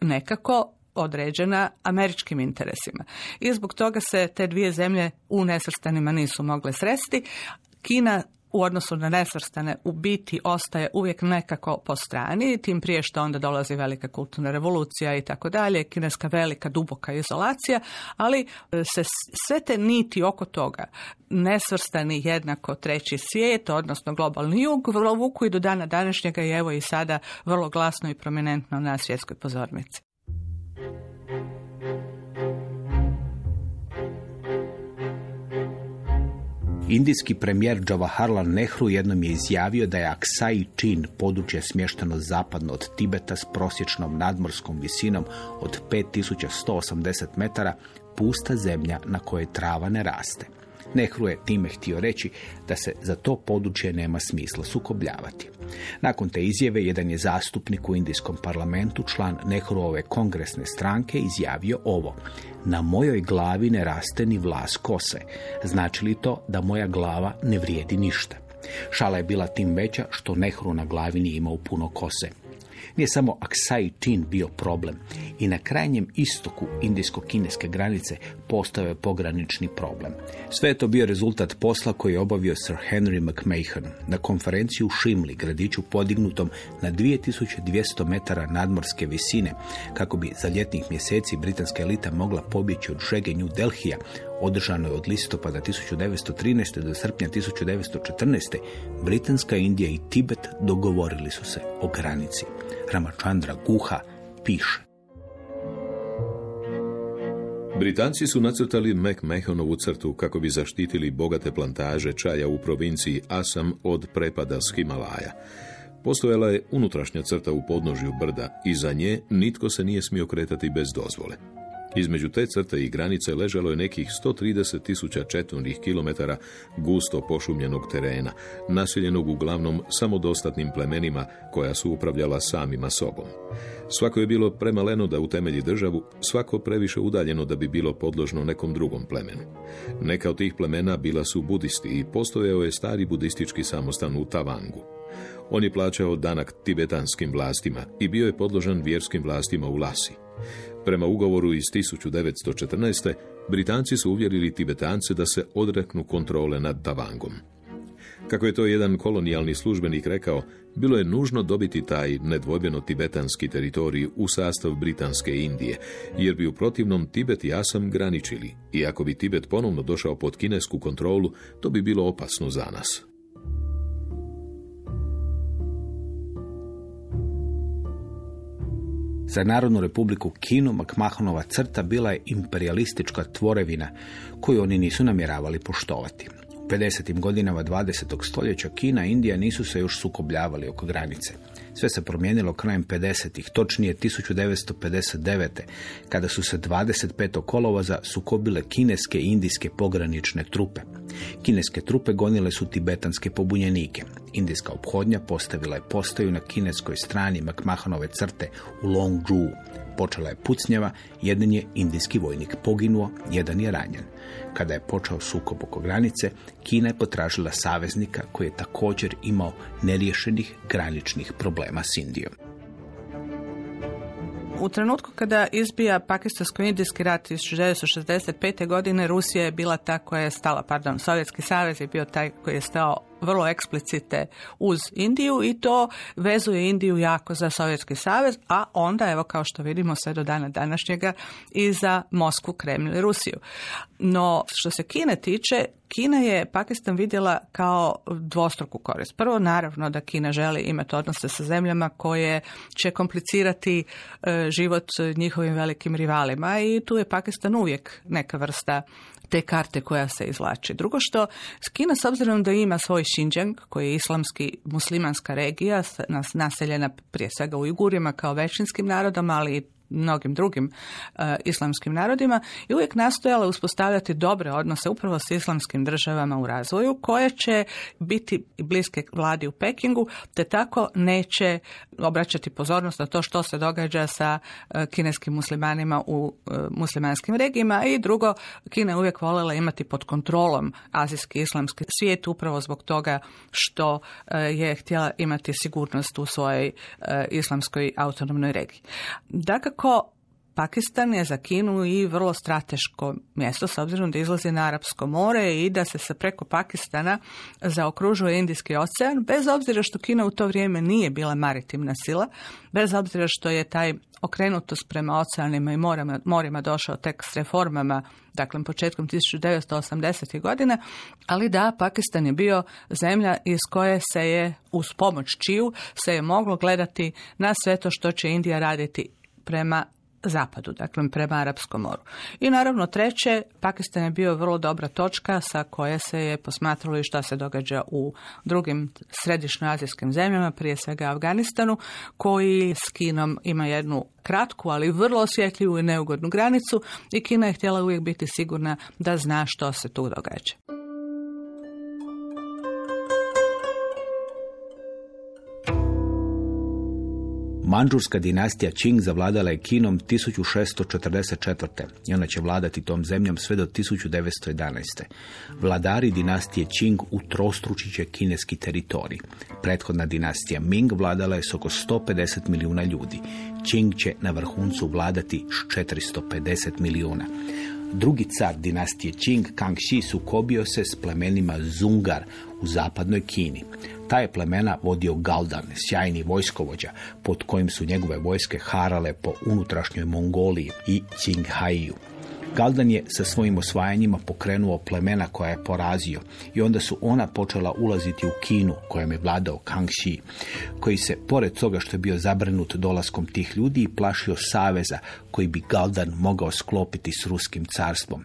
nekako određena američkim interesima. I zbog toga se te dvije zemlje u nesvrstanima nisu mogle sresti. Kina u odnosu na nesvrstane u biti ostaje uvijek nekako po strani, tim prije što onda dolazi velika kulturna revolucija i tako dalje, kineska velika duboka izolacija, ali e, se sve te niti oko toga nesvrstani jednako treći svijet, odnosno globalni jug, vrlo vuku i do dana današnjega i evo i sada vrlo glasno i prominentno na svjetskoj pozornici. Indijski premijer Jawaharlal Nehru jednom je izjavio da je Aksai Chin područje smješteno zapadno od Tibeta s prosječnom nadmorskom visinom od 5180 metara pusta zemlja na kojoj trava ne raste. Nehru je time htio reći da se za to područje nema smisla sukobljavati. Nakon te izjave, jedan je zastupnik u Indijskom parlamentu, član Nehruove kongresne stranke, izjavio ovo. Na mojoj glavi ne raste ni vlas kose. Znači li to da moja glava ne vrijedi ništa? Šala je bila tim veća što Nehru na glavi nije imao puno kose. Nije samo Aksai Chin bio problem. I na krajnjem istoku indijsko-kineske granice postao je pogranični problem. Sve je to bio rezultat posla koji je obavio Sir Henry McMahon na konferenciju u Šimli, gradiću podignutom na 2200 metara nadmorske visine, kako bi za ljetnih mjeseci britanska elita mogla pobjeći od žege New Delhija, održano je od listopada 1913. do srpnja 1914. Britanska Indija i Tibet dogovorili su se o granici. Ramachandra Guha piše. Britanci su nacrtali McMahonovu crtu kako bi zaštitili bogate plantaže čaja u provinciji Assam od prepada s Himalaja. Postojala je unutrašnja crta u podnožju brda i za nje nitko se nije smio kretati bez dozvole. Između te crte i granice ležalo je nekih 130 tisuća četvornih kilometara gusto pošumljenog terena, naseljenog uglavnom samodostatnim plemenima koja su upravljala samima sobom. Svako je bilo premaleno da utemelji državu, svako previše udaljeno da bi bilo podložno nekom drugom plemenu. Neka od tih plemena bila su budisti i postojao je stari budistički samostan u Tavangu. On je plaćao danak tibetanskim vlastima i bio je podložan vjerskim vlastima u Lasi. Prema ugovoru iz 1914. Britanci su uvjerili Tibetance da se odreknu kontrole nad Tavangom. Kako je to jedan kolonijalni službenik rekao, bilo je nužno dobiti taj nedvojbeno tibetanski teritorij u sastav Britanske Indije, jer bi u protivnom Tibet i Asam graničili, i ako bi Tibet ponovno došao pod kinesku kontrolu, to bi bilo opasno za nas. Za Narodnu republiku Kinu Makmahonova crta bila je imperialistička tvorevina koju oni nisu namjeravali poštovati. U 50. godinama 20. stoljeća Kina i Indija nisu se još sukobljavali oko granice. Sve se promijenilo krajem 50. točnije 1959. kada su se 25. kolovoza sukobile kineske i indijske pogranične trupe. Kineske trupe gonile su tibetanske pobunjenike. Indijska obhodnja postavila je postaju na kineskoj strani Makmahanove crte u Longzhou. Počela je pucnjava, jedan je indijski vojnik poginuo, jedan je ranjen. Kada je počeo sukob oko granice, Kina je potražila saveznika koji je također imao neriješenih graničnih problema s Indijom. U trenutku kada izbija Pakistansko-Indijski rat iz 1965. godine, Rusija je bila ta koja je stala, pardon, Sovjetski savez je bio taj koji je stao vrlo eksplicite uz Indiju i to vezuje Indiju jako za Sovjetski savez, a onda, evo kao što vidimo sve do dana današnjega, i za Moskvu, Kremlj i Rusiju. No, što se Kine tiče, Kina je Pakistan vidjela kao dvostruku korist. Prvo, naravno da Kina želi imati odnose sa zemljama koje će komplicirati e, život njihovim velikim rivalima i tu je Pakistan uvijek neka vrsta te karte koja se izvlači. Drugo što, Kina s obzirom da ima svoj Xinjiang, koji je islamski muslimanska regija, naseljena prije svega u Ujgurima kao većinskim narodom, ali i mnogim drugim e, islamskim narodima i uvijek nastojala uspostavljati dobre odnose upravo s islamskim državama u razvoju koje će biti bliske vladi u Pekingu te tako neće obraćati pozornost na to što se događa sa e, kineskim muslimanima u e, muslimanskim regijima i drugo Kina je uvijek voljela imati pod kontrolom azijski islamski svijet upravo zbog toga što je htjela imati sigurnost u svojoj islamskoj autonomnoj regiji. Dakle, Svakako, Pakistan je za Kinu i vrlo strateško mjesto s obzirom da izlazi na Arapsko more i da se se preko Pakistana zaokružuje Indijski ocean, bez obzira što Kina u to vrijeme nije bila maritimna sila, bez obzira što je taj okrenutost prema oceanima i morima, morima došao tek s reformama, dakle početkom 1980. godine, ali da, Pakistan je bio zemlja iz koje se je uz pomoć čiju se je moglo gledati na sve to što će Indija raditi prema zapadu, dakle prema Arapskom moru. I naravno treće, Pakistan je bio vrlo dobra točka sa koje se je posmatralo i šta se događa u drugim središnjoazijskim zemljama, prije svega Afganistanu, koji s Kinom ima jednu kratku, ali vrlo osjetljivu i neugodnu granicu i Kina je htjela uvijek biti sigurna da zna što se tu događa. Manđurska dinastija Qing zavladala je Kinom 1644. i ona će vladati tom zemljom sve do 1911. Vladari dinastije Qing utrostručit će kineski teritorij. Prethodna dinastija Ming vladala je s oko 150 milijuna ljudi. Qing će na vrhuncu vladati s 450 milijuna. Drugi car dinastije Qing, Kangxi, sukobio se s plemenima Zungar u zapadnoj Kini. Ta plemena vodio Galdan, sjajni vojskovođa, pod kojim su njegove vojske harale po unutrašnjoj Mongoliji i Qinghaiju. Galdan je sa svojim osvajanjima pokrenuo plemena koja je porazio i onda su ona počela ulaziti u Kinu kojom je vladao Kangxi, koji se, pored toga što je bio zabrinut dolaskom tih ljudi, plašio saveza koji bi Galdan mogao sklopiti s ruskim carstvom.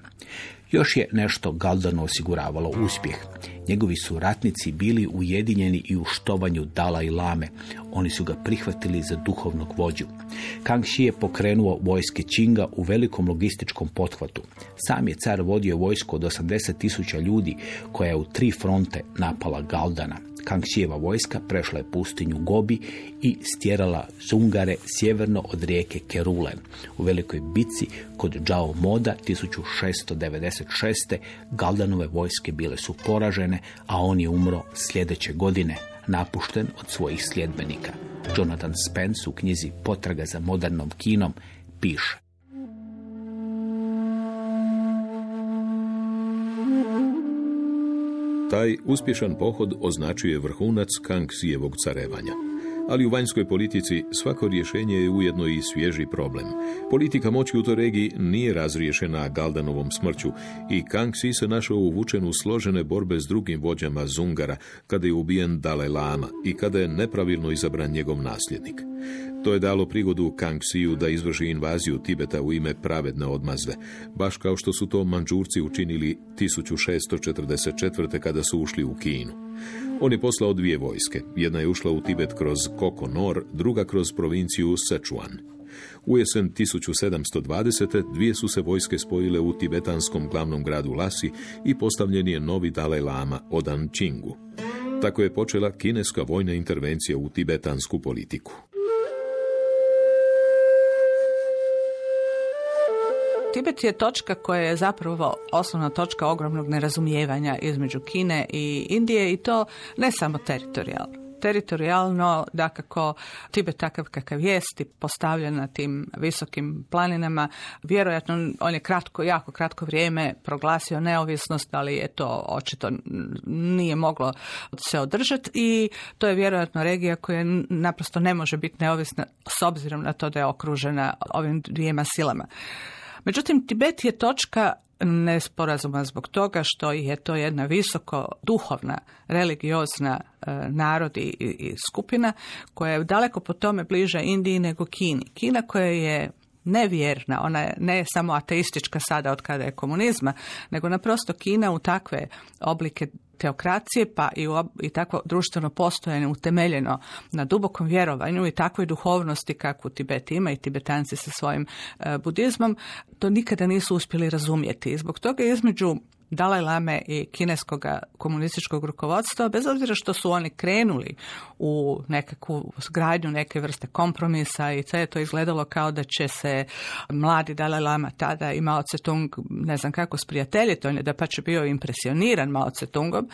Još je nešto Galdano osiguravalo uspjeh. Njegovi su ratnici bili ujedinjeni i u štovanju Dala i Lame. Oni su ga prihvatili za duhovnog vođu. Kang Shi je pokrenuo vojske Činga u velikom logističkom pothvatu. Sam je car vodio vojsku od 80 tisuća ljudi koja je u tri fronte napala Galdana. Kangxijeva vojska prešla je pustinju Gobi i stjerala Zungare sjeverno od rijeke Kerulen. U velikoj bici kod Džao Moda 1696. Galdanove vojske bile su poražene, a on je umro sljedeće godine, napušten od svojih sljedbenika. Jonathan Spence u knjizi Potraga za modernom kinom piše. Taj uspješan pohod označuje vrhunac Kanksijevog carevanja. Ali u vanjskoj politici svako rješenje je ujedno i svježi problem. Politika moći u toj regiji nije razriješena Galdanovom smrću i Kangxi se našao uvučen u složene borbe s drugim vođama Zungara kada je ubijen Dalai Lama i kada je nepravilno izabran njegov nasljednik. To je dalo prigodu Kang Siju da izvrši invaziju Tibeta u ime pravedne odmazve, baš kao što su to Manđurci učinili 1644. kada su ušli u Kinu. On je poslao dvije vojske. Jedna je ušla u Tibet kroz Koko Nor, druga kroz provinciju Sichuan. U jesen 1720. dvije su se vojske spojile u tibetanskom glavnom gradu Lasi i postavljen je novi Dalaj Lama Odan Chingu. Tako je počela kineska vojna intervencija u tibetansku politiku. Tibet je točka koja je zapravo osnovna točka ogromnog nerazumijevanja između Kine i Indije i to ne samo teritorijalno teritorijalno, dakako Tibet takav kakav jest i postavljen na tim visokim planinama. Vjerojatno on je kratko, jako kratko vrijeme proglasio neovisnost, ali je to očito nije moglo se održati i to je vjerojatno regija koja naprosto ne može biti neovisna s obzirom na to da je okružena ovim dvijema silama. Međutim, Tibet je točka nesporazuma zbog toga što je to jedna visoko duhovna, religiozna e, narod i, skupina koja je daleko po tome bliža Indiji nego Kini. Kina koja je nevjerna, ona je ne samo ateistička sada od kada je komunizma, nego naprosto Kina u takve oblike teokracije pa i, i takvo društveno postojanje utemeljeno na dubokom vjerovanju i takvoj duhovnosti kakvu Tibet ima i Tibetanci sa svojim e, budizmom, to nikada nisu uspjeli razumjeti. I zbog toga između Dalaj Lame i kineskog komunističkog rukovodstva, bez obzira što su oni krenuli u nekakvu zgradnju neke vrste kompromisa i sve je to izgledalo kao da će se mladi Dalaj Lama tada i Mao Tse-tung, ne znam kako, sprijateljiti, on je da pa će bio impresioniran Mao Tse-tungom,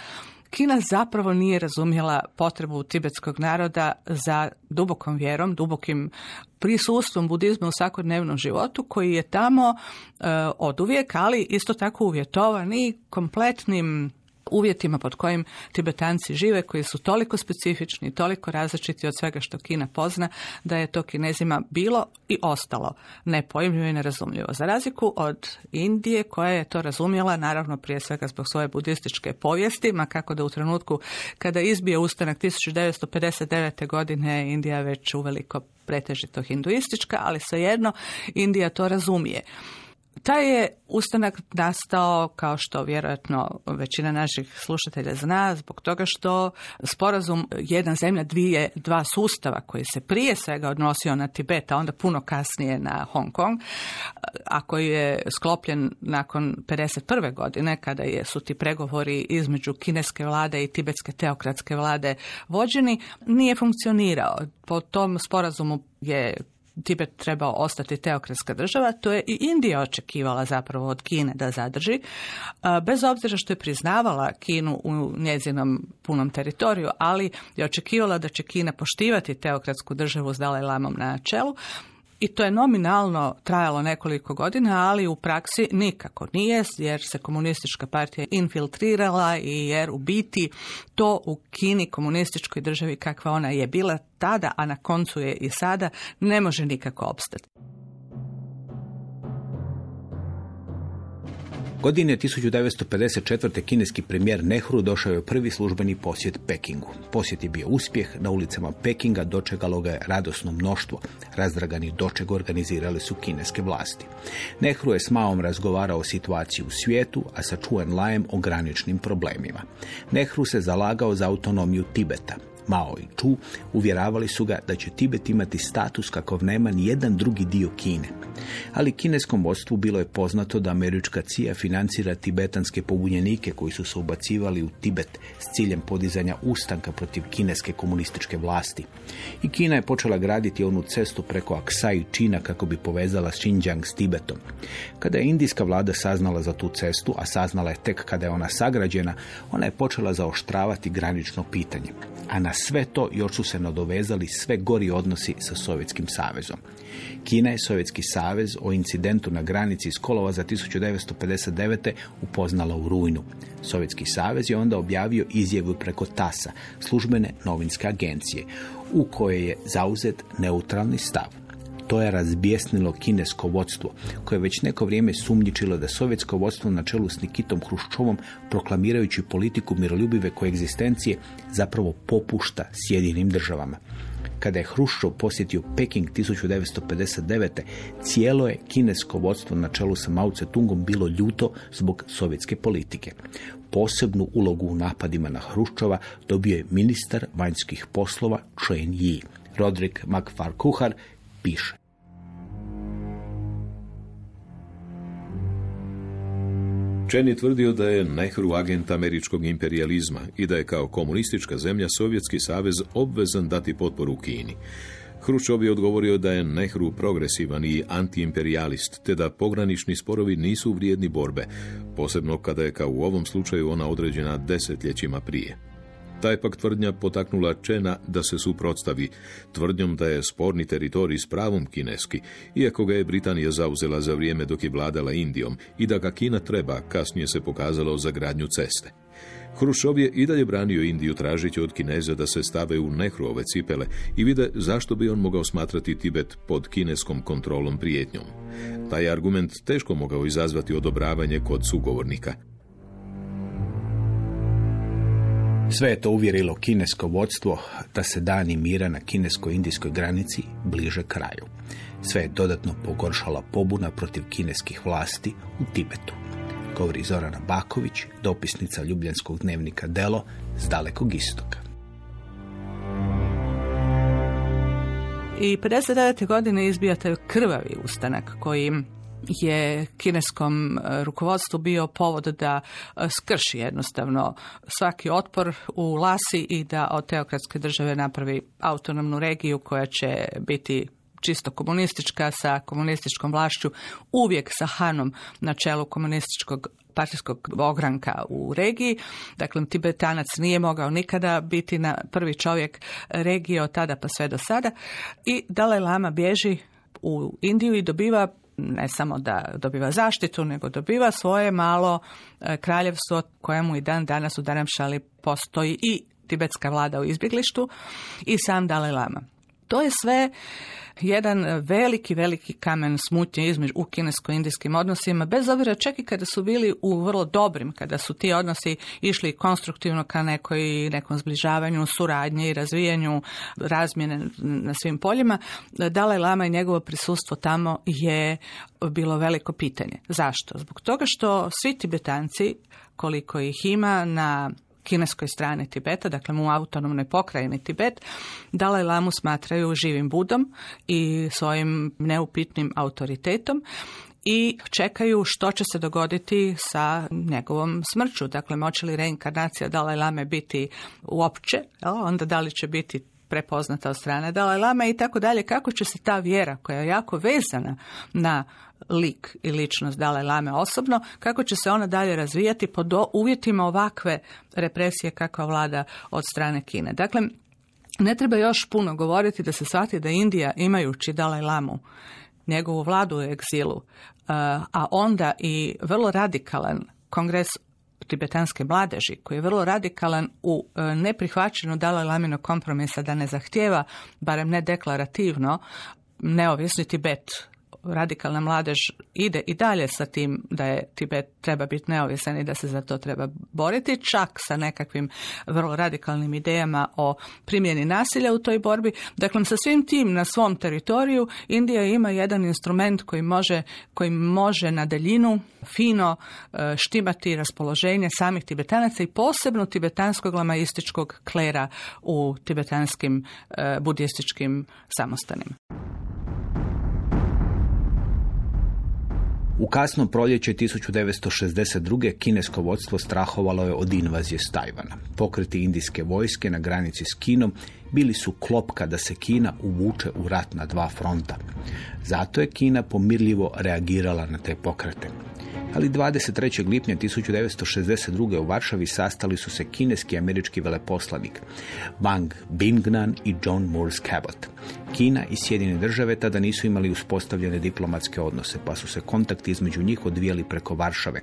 Kina zapravo nije razumjela potrebu tibetskog naroda za dubokom vjerom, dubokim prisustvom budizma u svakodnevnom životu koji je tamo e, od ali isto tako uvjetovan i kompletnim uvjetima pod kojim Tibetanci žive, koji su toliko specifični, toliko različiti od svega što Kina pozna, da je to Kinezima bilo i ostalo nepojmljivo i nerazumljivo. Za razliku od Indije, koja je to razumjela, naravno prije svega zbog svoje budističke povijesti, ma kako da u trenutku kada izbije ustanak 1959. godine Indija već uveliko pretežito hinduistička, ali svejedno Indija to razumije. Taj je ustanak nastao, kao što vjerojatno većina naših slušatelja zna, zbog toga što sporazum jedna zemlja, dvije, dva sustava koji se prije svega odnosio na Tibet, a onda puno kasnije na Hong Kong, a koji je sklopljen nakon 51. godine, kada je, su ti pregovori između kineske vlade i tibetske teokratske vlade vođeni, nije funkcionirao. Po tom sporazumu je Tibet trebao ostati teokratska država, to je i Indija očekivala zapravo od Kine da zadrži, bez obzira što je priznavala Kinu u njezinom punom teritoriju, ali je očekivala da će Kina poštivati teokratsku državu s Dalaj Lamom na čelu, i to je nominalno trajalo nekoliko godina, ali u praksi nikako nije, jer se komunistička partija infiltrirala i jer u biti to u Kini, komunističkoj državi kakva ona je bila tada, a na koncu je i sada, ne može nikako opstati. Godine 1954. kineski premijer Nehru došao je prvi službeni posjet Pekingu. Posjet je bio uspjeh, na ulicama Pekinga dočekalo ga je radosno mnoštvo. Razdragani dočeg organizirali su kineske vlasti. Nehru je s Maom razgovarao o situaciji u svijetu, a sa Chuen Lajem o graničnim problemima. Nehru se zalagao za autonomiju Tibeta. Mao i Chu uvjeravali su ga da će Tibet imati status kakav nema ni jedan drugi dio Kine. Ali kineskom vodstvu bilo je poznato da američka CIA financira tibetanske pobunjenike koji su se ubacivali u Tibet s ciljem podizanja ustanka protiv kineske komunističke vlasti. I Kina je počela graditi onu cestu preko Aksai Čina kako bi povezala Xinjiang s Tibetom. Kada je indijska vlada saznala za tu cestu, a saznala je tek kada je ona sagrađena, ona je počela zaoštravati granično pitanje a na sve to još su se nadovezali sve gori odnosi sa Sovjetskim savezom. Kina je Sovjetski savez o incidentu na granici iz kolova za 1959. upoznala u rujnu. Sovjetski savez je onda objavio izjavu preko TASA, službene novinske agencije, u kojoj je zauzet neutralni stav. To je razbjesnilo kinesko vodstvo, koje već neko vrijeme sumnjičilo da sovjetsko vodstvo na čelu s Nikitom Hruščovom, proklamirajući politiku miroljubive koegzistencije, zapravo popušta Sjedinim državama. Kada je Hruščov posjetio Peking 1959. cijelo je kinesko vodstvo na čelu sa Mao Tse-tungom bilo ljuto zbog sovjetske politike. Posebnu ulogu u napadima na Hruščova dobio je ministar vanjskih poslova Chen Yi. Rodrik Kuhar piše. Chen je tvrdio da je Nehru agent američkog imperializma i da je kao komunistička zemlja Sovjetski savez obvezan dati potporu Kini. Hruščov je odgovorio da je Nehru progresivan i antiimperialist, te da pogranični sporovi nisu vrijedni borbe, posebno kada je kao u ovom slučaju ona određena desetljećima prije. Ta je pak tvrdnja potaknula Čena da se suprotstavi, tvrdnjom da je sporni teritorij s pravom kineski, iako ga je Britanija zauzela za vrijeme dok je vladala Indijom i da ga Kina treba, kasnije se pokazalo za gradnju ceste. Hrušov je i dalje branio Indiju tražeći od Kineza da se stave u Nehruove cipele i vide zašto bi on mogao smatrati Tibet pod kineskom kontrolom prijetnjom. Taj argument teško mogao izazvati odobravanje kod sugovornika. Sve je to uvjerilo kinesko vodstvo da se dani mira na kinesko-indijskoj granici bliže kraju. Sve je dodatno pogoršala pobuna protiv kineskih vlasti u Tibetu. Govori Zorana Baković, dopisnica Ljubljanskog dnevnika Delo s dalekog istoka. I 59. godine izbija taj krvavi ustanak koji je kineskom e, rukovodstvu bio povod da e, skrši jednostavno svaki otpor u Lasi i da od teokratske države napravi autonomnu regiju koja će biti čisto komunistička sa komunističkom vlašću, uvijek sa Hanom na čelu komunističkog partijskog ogranka u regiji. Dakle, Tibetanac nije mogao nikada biti na prvi čovjek regije od tada pa sve do sada. I Dalaj Lama bježi u Indiju i dobiva ne samo da dobiva zaštitu, nego dobiva svoje malo e, kraljevstvo kojemu i dan danas u Daramšali postoji i tibetska vlada u izbjeglištu i sam Dalaj Lama. To je sve jedan veliki, veliki kamen smutnje između u kinesko-indijskim odnosima, bez obzira čak i kada su bili u vrlo dobrim, kada su ti odnosi išli konstruktivno ka nekoj, nekom zbližavanju, suradnji i razvijanju razmjene na svim poljima, Dalaj Lama i njegovo prisustvo tamo je bilo veliko pitanje. Zašto? Zbog toga što svi Tibetanci, koliko ih ima na kineskoj strani Tibeta, dakle mu autonomnoj pokrajini Tibet, Dalaj Lamu smatraju živim budom i svojim neupitnim autoritetom i čekaju što će se dogoditi sa njegovom smrću. Dakle, moće li reinkarnacija Dalaj Lame biti uopće, onda da li će biti prepoznata od strane Dalaj Lame i tako dalje. Kako će se ta vjera koja je jako vezana na lik i ličnost Dalaj Lame osobno, kako će se ona dalje razvijati pod uvjetima ovakve represije kakva vlada od strane Kine. Dakle, ne treba još puno govoriti da se shvati da Indija imajući Dalaj Lamu njegovu vladu u egzilu, uh, a onda i vrlo radikalan kongres tibetanske mladeži, koji je vrlo radikalan u uh, neprihvaćanju Dalaj Laminog kompromisa da ne zahtjeva, barem ne deklarativno, neovisni Tibet radikalna mladež ide i dalje sa tim da je Tibet treba biti neovisan i da se za to treba boriti, čak sa nekakvim vrlo radikalnim idejama o primjeni nasilja u toj borbi. Dakle, sa svim tim na svom teritoriju Indija ima jedan instrument koji može, koji može na daljinu fino e, štimati raspoloženje samih tibetanaca i posebno tibetanskog lamaističkog klera u tibetanskim e, budističkim samostanima. U kasno proljeće 1962. kinesko vodstvo strahovalo je od invazije s Tajvana. Pokreti indijske vojske na granici s Kinom bili su klopka da se Kina uvuče u rat na dva fronta. Zato je Kina pomirljivo reagirala na te pokrete ali 23. lipnja 1962. u Varšavi sastali su se kineski američki veleposlanik Wang Bingnan i John Moores Cabot. Kina i Sjedine države tada nisu imali uspostavljene diplomatske odnose, pa su se kontakti između njih odvijali preko Varšave.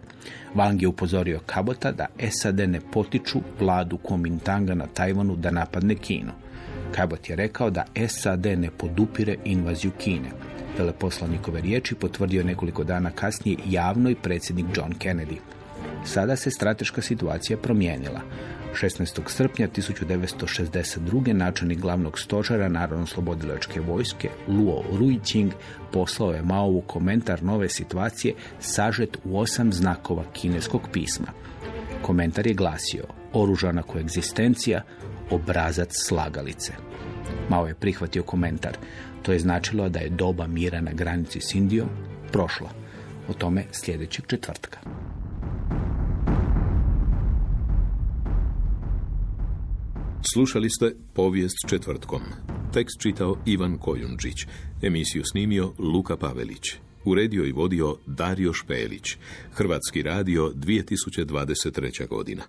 Wang je upozorio Cabota da SAD ne potiču vladu Kuomintanga na Tajvanu da napadne Kinu. Cabot je rekao da SAD ne podupire invaziju Kine. Veleposlanikove riječi potvrdio nekoliko dana kasnije javno i predsjednik John Kennedy. Sada se strateška situacija promijenila. 16. srpnja 1962. načelnik glavnog stožera Narodno-slobodilačke vojske Luo Ruiqing poslao je Maovu komentar nove situacije sažet u osam znakova kineskog pisma. Komentar je glasio oružana koegzistencija, obrazac slagalice. Mao je prihvatio komentar. To je značilo da je doba mira na granici s Indijom prošla. O tome sljedećeg četvrtka. Slušali ste povijest četvrtkom. Tekst čitao Ivan Kojundžić. Emisiju snimio Luka Pavelić. Uredio i vodio Dario Špelić. Hrvatski radio 2023. godina.